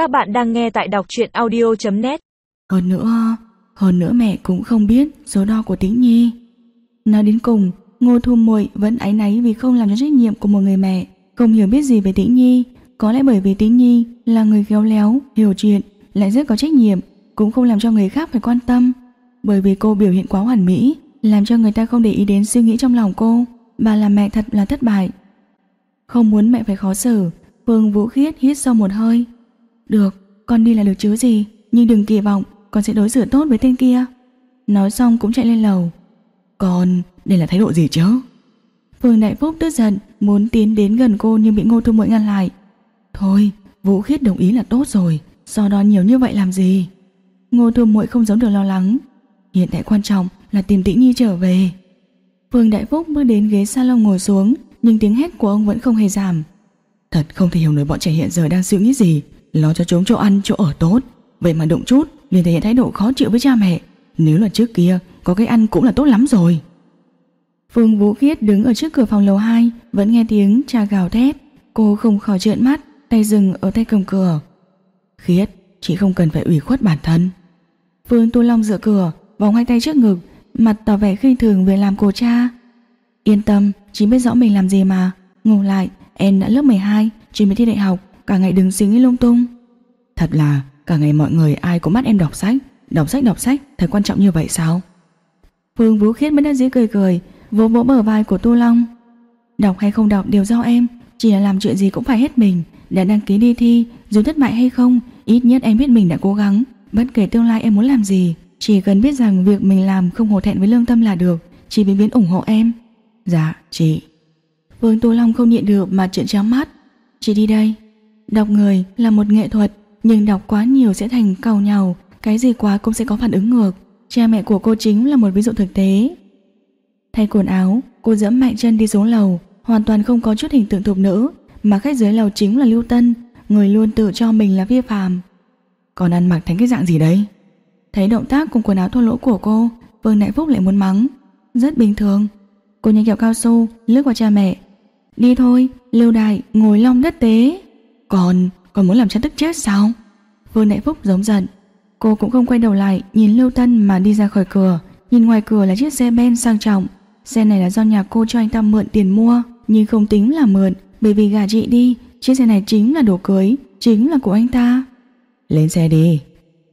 Các bạn đang nghe tại đọc truyện audio.net Hơn nữa, hơn nữa mẹ cũng không biết số đo của Tĩnh Nhi. Nói đến cùng, Ngô Thu Muội vẫn áy náy vì không làm cho trách nhiệm của một người mẹ, không hiểu biết gì về Tĩnh Nhi, có lẽ bởi vì Tĩnh Nhi là người khéo léo, hiểu chuyện, lại rất có trách nhiệm, cũng không làm cho người khác phải quan tâm. Bởi vì cô biểu hiện quá hoàn mỹ, làm cho người ta không để ý đến suy nghĩ trong lòng cô, bà làm mẹ thật là thất bại. Không muốn mẹ phải khó xử, Phương Vũ Khiết hít sâu một hơi. Được, con đi là được chứ gì, nhưng đừng kỳ vọng con sẽ đối xử tốt với tên kia. Nói xong cũng chạy lên lầu. Con, đây là thái độ gì chứ? Phương Đại Phúc tức giận, muốn tiến đến gần cô nhưng bị Ngô Thu Muội ngăn lại. Thôi, Vũ Khiết đồng ý là tốt rồi, so đo nhiều như vậy làm gì? Ngô Thu Muội không giấu được lo lắng. Hiện tại quan trọng là tìm Tĩnh Nhi trở về. Phương Đại Phúc bước đến ghế salon ngồi xuống, nhưng tiếng hét của ông vẫn không hề giảm. Thật không thể hiểu nổi bọn trẻ hiện giờ đang suy nghĩ gì, lo cho chúng chỗ ăn, chỗ ở tốt, vậy mà động chút liền thể hiện thái độ khó chịu với cha mẹ. Nếu là trước kia, có cái ăn cũng là tốt lắm rồi. Phương Vũ Khiết đứng ở trước cửa phòng lầu 2, vẫn nghe tiếng cha gào thét, cô không khỏi trợn mắt, tay dừng ở tay cầm cửa. Khiết, chị không cần phải ủy khuất bản thân. Phương Tu Long dựa cửa, vòng hai tay trước ngực, mặt tỏ vẻ khinh thường về làm cô cha. Yên tâm, chị biết rõ mình làm gì mà. Ngủ lại, em đã lớp 12, chị mới thi đại học, cả ngày đừng suy nghĩ lung tung. Thật là, cả ngày mọi người ai cũng bắt em đọc sách, đọc sách đọc sách, thật quan trọng như vậy sao? Phương Vũ Khiết mới đã dĩ cười cười, vỗ vỗ bờ vai của Tu Long. Đọc hay không đọc đều do em, chỉ là làm chuyện gì cũng phải hết mình, đã đăng ký đi thi, dù thất bại hay không, ít nhất em biết mình đã cố gắng, bất kể tương lai em muốn làm gì, chỉ cần biết rằng việc mình làm không hổ thẹn với lương tâm là được, chị vĩnh viễn ủng hộ em. Dạ, chị. Vương Tu Long không nhịn được mà trợn trắng mắt. Chị đi đây. Đọc người là một nghệ thuật, nhưng đọc quá nhiều sẽ thành cầu nhau, cái gì quá cũng sẽ có phản ứng ngược. Cha mẹ của cô chính là một ví dụ thực tế. Thay quần áo, cô dẫm mạnh chân đi xuống lầu, hoàn toàn không có chút hình tượng thục nữ, mà khách dưới lầu chính là Lưu Tân, người luôn tự cho mình là vi phàm. Còn ăn mặc thành cái dạng gì đấy? Thấy động tác cùng quần áo thô lỗ của cô, Vương Đại Phúc lại muốn mắng. Rất bình thường. Cô nhanh kẹo cao su, lướt qua cha mẹ. Đi thôi, Lưu Đại ngồi long đất tế. Còn, còn muốn làm cha tức chết sao? Vương Đại Phúc giống giận. Cô cũng không quay đầu lại, nhìn Lưu Tân mà đi ra khỏi cửa. Nhìn ngoài cửa là chiếc xe ben sang trọng. Xe này là do nhà cô cho anh ta mượn tiền mua, nhưng không tính là mượn, bởi vì gà chị đi, chiếc xe này chính là đồ cưới, chính là của anh ta. Lên xe đi.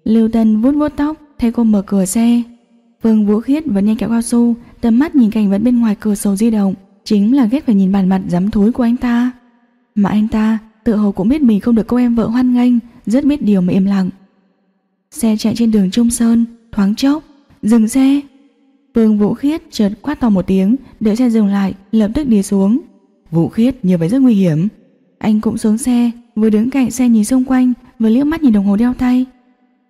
Lưu Tân vuốt vuốt tóc, thấy cô mở cửa xe. Vương Vũ Khiết vẫn nhanh kẹo cao su, tầm mắt nhìn cảnh vật bên ngoài cửa sổ di động, chính là ghét phải nhìn bản mặt dám thúi của anh ta. Mà anh ta tự hồ cũng biết mình không được cô em vợ hoan nghênh, rất biết điều mà im lặng. Xe chạy trên đường Trung Sơn, thoáng chốc, dừng xe. Vương Vũ Khiết chợt quát to một tiếng, đợi xe dừng lại, lập tức đi xuống. Vũ Khiết như vậy rất nguy hiểm. Anh cũng xuống xe, vừa đứng cạnh xe nhìn xung quanh, vừa liếc mắt nhìn đồng hồ đeo tay.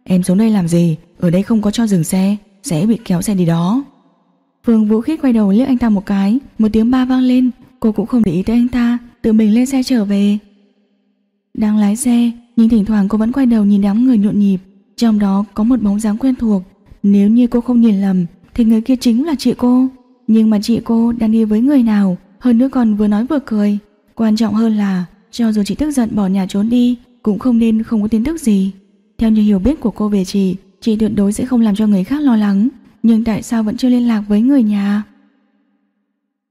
Em xuống đây làm gì? Ở đây không có cho dừng xe, sẽ bị kéo xe đi đó. Phương Vũ Khiết quay đầu liếc anh ta một cái, một tiếng ba vang lên, cô cũng không để ý tới anh ta, tự mình lên xe trở về. Đang lái xe, nhưng thỉnh thoảng cô vẫn quay đầu nhìn đám người nhộn nhịp, trong đó có một bóng dáng quen thuộc. Nếu như cô không nhìn lầm, thì người kia chính là chị cô. Nhưng mà chị cô đang đi với người nào, hơn nữa còn vừa nói vừa cười. Quan trọng hơn là, cho dù chị tức giận bỏ nhà trốn đi, cũng không nên không có tin tức gì. Theo như hiểu biết của cô về chị, chị tuyệt đối sẽ không làm cho người khác lo lắng, nhưng tại sao vẫn chưa liên lạc với người nhà?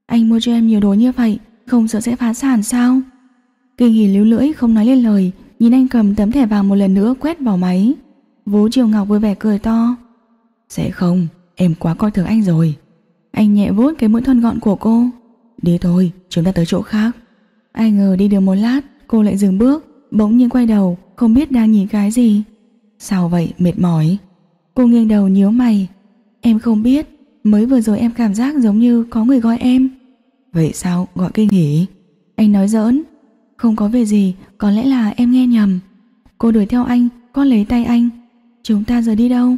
Anh mua cho em nhiều đồ như vậy, không sợ sẽ phá sản sao? Kinh hỉ líu lưỡi không nói lên lời, nhìn anh cầm tấm thẻ vàng một lần nữa quét vào máy. Vũ Triều Ngọc vui vẻ cười to. Sẽ không, em quá coi thường anh rồi. Anh nhẹ vuốt cái mũi thon gọn của cô. Đi thôi, chúng ta tới chỗ khác. Ai ngờ đi được một lát, cô lại dừng bước, bỗng nhiên quay đầu, không biết đang nhìn cái gì. Sao vậy, mệt mỏi? Cô nghiêng đầu nhíu mày. Em không biết, mới vừa rồi em cảm giác giống như có người gọi em. Vậy sao, gọi kinh hỉ? Anh nói giỡn. Không có về gì, có lẽ là em nghe nhầm. Cô đuổi theo anh, con lấy tay anh. Chúng ta giờ đi đâu?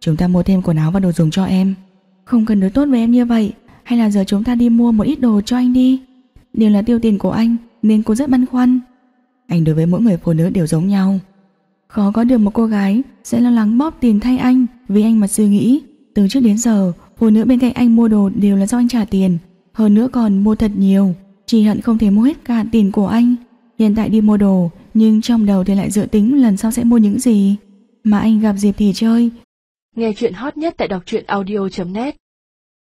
Chúng ta mua thêm quần áo và đồ dùng cho em. Không cần đối tốt với em như vậy, hay là giờ chúng ta đi mua một ít đồ cho anh đi? Đều là tiêu tiền của anh, nên cô rất băn khoăn. Anh đối với mỗi người phụ nữ đều giống nhau. Khó có được một cô gái sẽ lo lắng bóp tiền thay anh vì anh mà suy nghĩ. Từ trước đến giờ, phụ nữ bên cạnh anh mua đồ đều là do anh trả tiền. Hơn nữa còn mua thật nhiều. Chỉ hận không thể mua hết cả tiền của anh. Hiện tại đi mua đồ, nhưng trong đầu thì lại dự tính lần sau sẽ mua những gì. Mà anh gặp dịp thì chơi. Nghe chuyện hot nhất tại đọc truyện audio.net